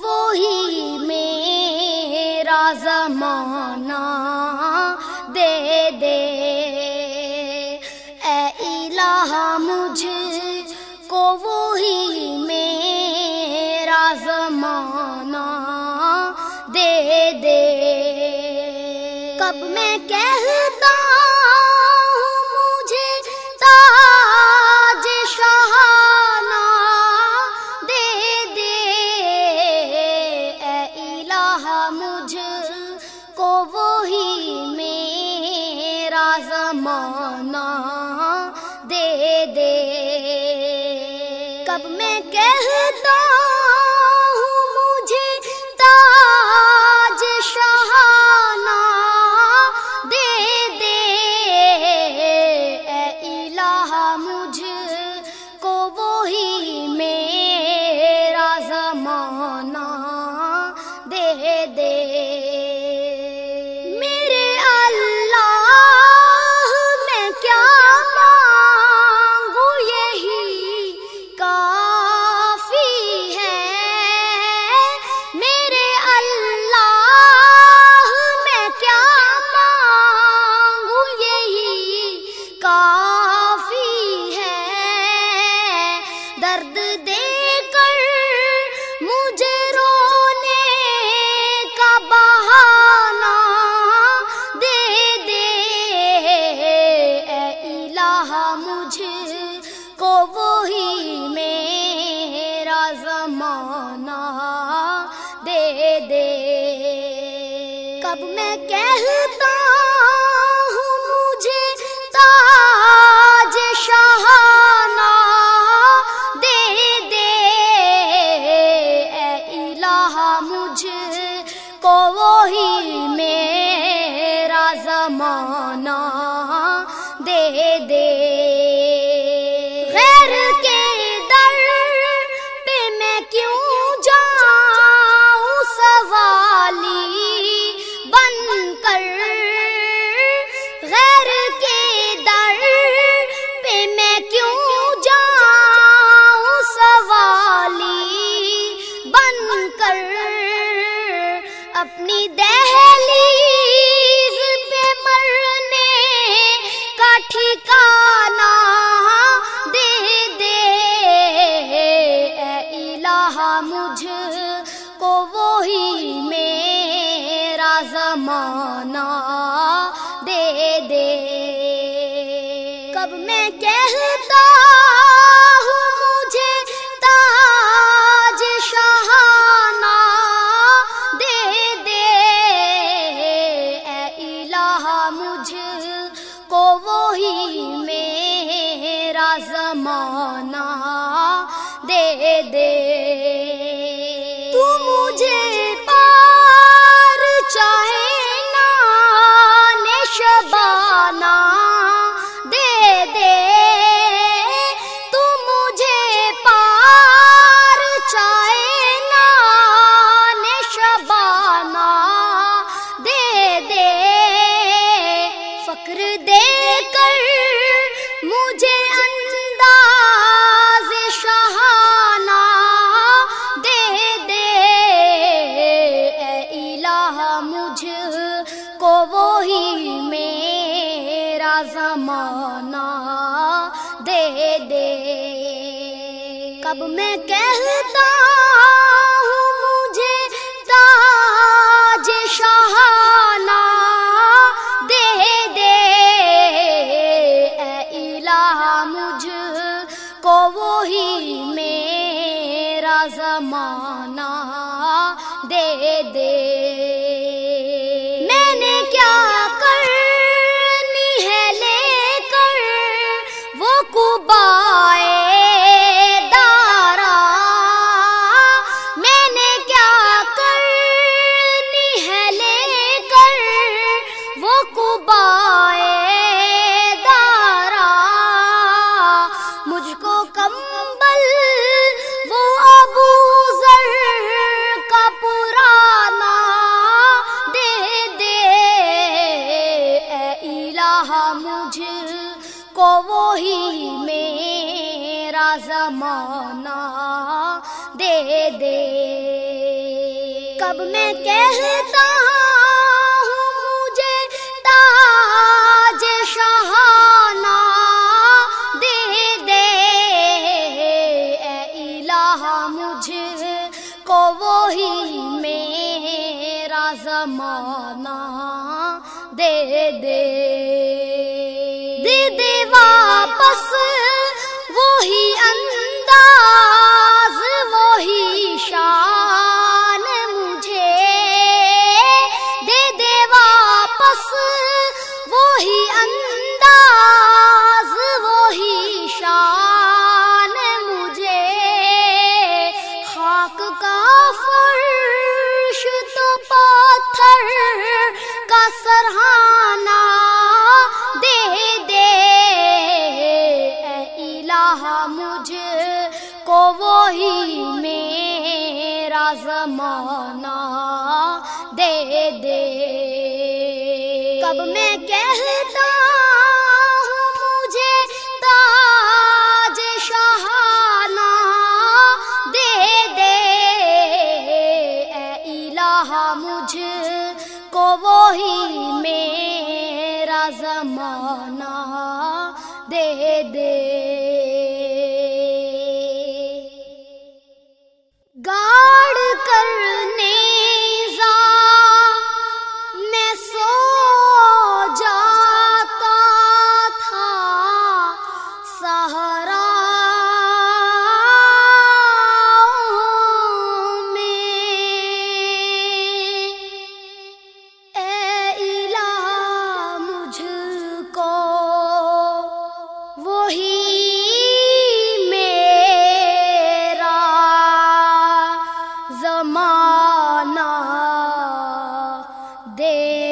وہی میرا زمانہ دے دے۔ اے الہ مجھ کو وہی کب میں کہتا ہوں کا زمانہ دے دے۔ غیر کے در پہ میں کیوں جاؤں؟ سوالی بن کر۔ غیر کے در پہ میں کیوں جاؤں؟ سوالی بن کر۔ اپنی دہلیز زمانہ دے دے۔ کب میں کہتا ہوں مجھے تاج شہانہ دے دے۔ اے الہ مجھ کو وہی میرا زمانہ دے دے۔ تو مجھے میں کہتا ہوں، مجھے تاج شہانہ دے دے۔ اے الہ، مجھ کو وہی میرا زمانہ دے دے۔ کمبل، وہ ابو ذر کا پرانا دے دے۔ اے الہ، مجھ کو وہی میرا زمانہ دے دے۔ کب میں کہتا ہوں دے۔ دے دے واپس وہی انداز۔ زمانہ دے دے۔ کب میں کہتا ہوں مجھے تاج شہانہ دے دے۔ اے الہ مجھ کو وہی میرا زمانہ دے دے۔ دے